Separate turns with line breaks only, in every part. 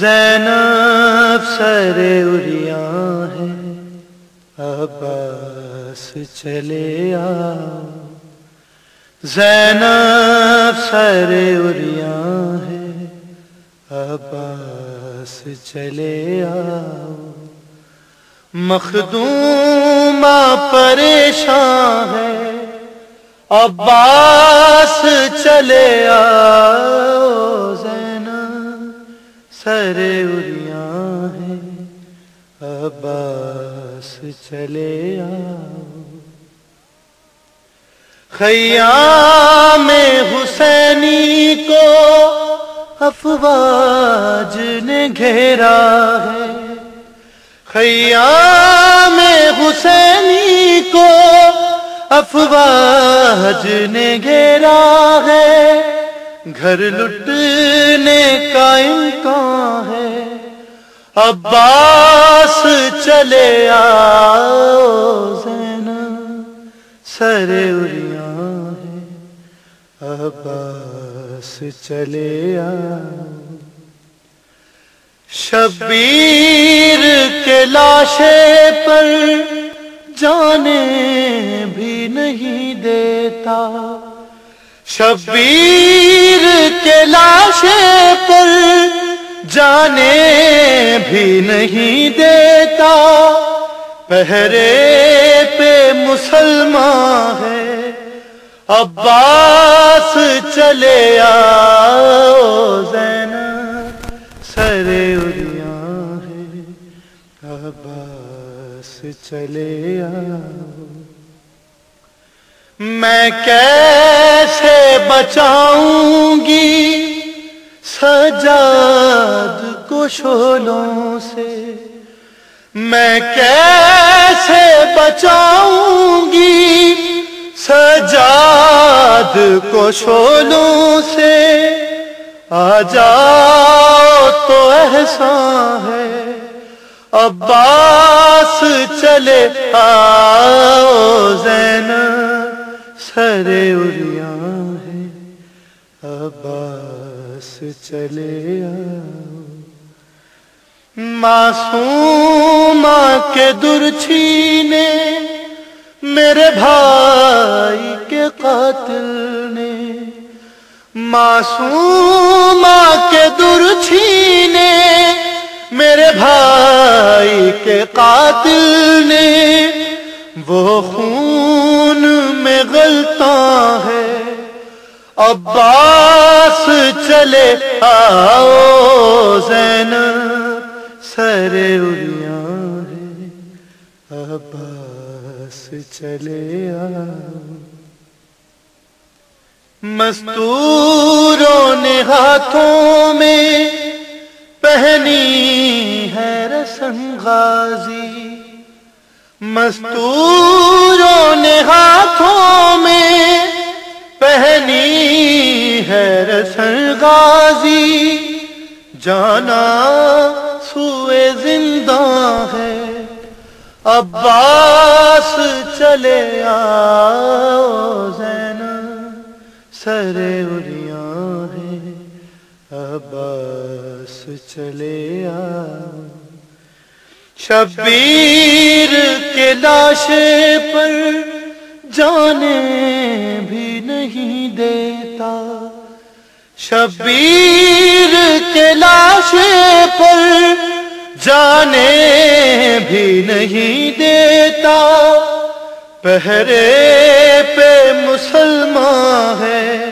زینب سر اریاں ہے عباس چلے آؤ۔ زینب سر اریاں ہے عباس چلے آؤ۔ مخدومہ پریشان ہے عباس چلے آؤ۔ زینب سر اریاں ہے عباس چلے آؤ۔ خیام حسینی کو افواج نے گھیرا ہے۔ خیام حسینی کو افواج نے گھیرا ہے۔ گھر لٹنے کا امکان ہے۔ عباس چلے آؤ زینب سر اریاں ہے عباس چلے آؤ۔ شبیر کے لاشے پر جانے بھی نہیں دیتا۔ شبیر کے لاشے پر جانے بھی نہیں دیتا، پہرے پہ مسلمان ہے۔ عباس چلے آؤ، زینب سر اریاں ہے۔ عباس چلے آؤ۔ میں کیسے بچاؤں گی سجاد کو شولوں سے؟ میں کیسے بچاؤں گی سجاد کو شولوں سے؟ آ جاؤ تو احسان ہے، عباس چلے آؤ چلے آؤ۔ معصوم کے در چھینے، میرے بھائی کے قاتل نے۔ معصوم کے در چھینے، میرے بھائی کے قاتل نے۔ وہ خون میں غلطا ہے عباس چلے آؤ زینب سر اریاں ہے۔ عباس چلے آؤ۔ مستوروں نے ہاتھوں میں پہنی ہے رسن غازی۔ مستوروں نے ہاتھوں میں پہنی ہے رسن غازی جانا سوئے زندہ ہے۔ عباس چلے آؤ زینب سر اریاں ہے عباس چلے آؤ۔ شبیر کے لاشے پر جانے بھی نہیں دیتا۔ شبیر کے لاشے پر جانے بھی نہیں دیتا۔ پہرے پہ مسلمان ہے۔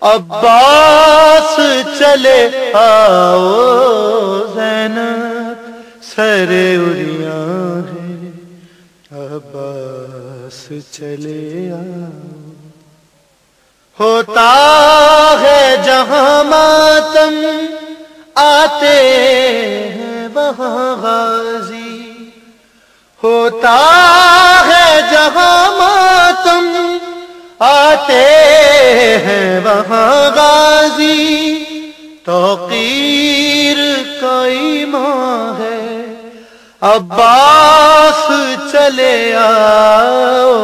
عباس چلے آؤ زینب، سر اریاں ہے عباس چلے آؤ۔ ہوتا ہے جہاں ماتم آتے ہیں وہاں غازی، ہوتا ہے جہاں ماتم آتے ہیں وہاں غازی۔ توقیر کا ایمان ہے، عباس چلے آؤ۔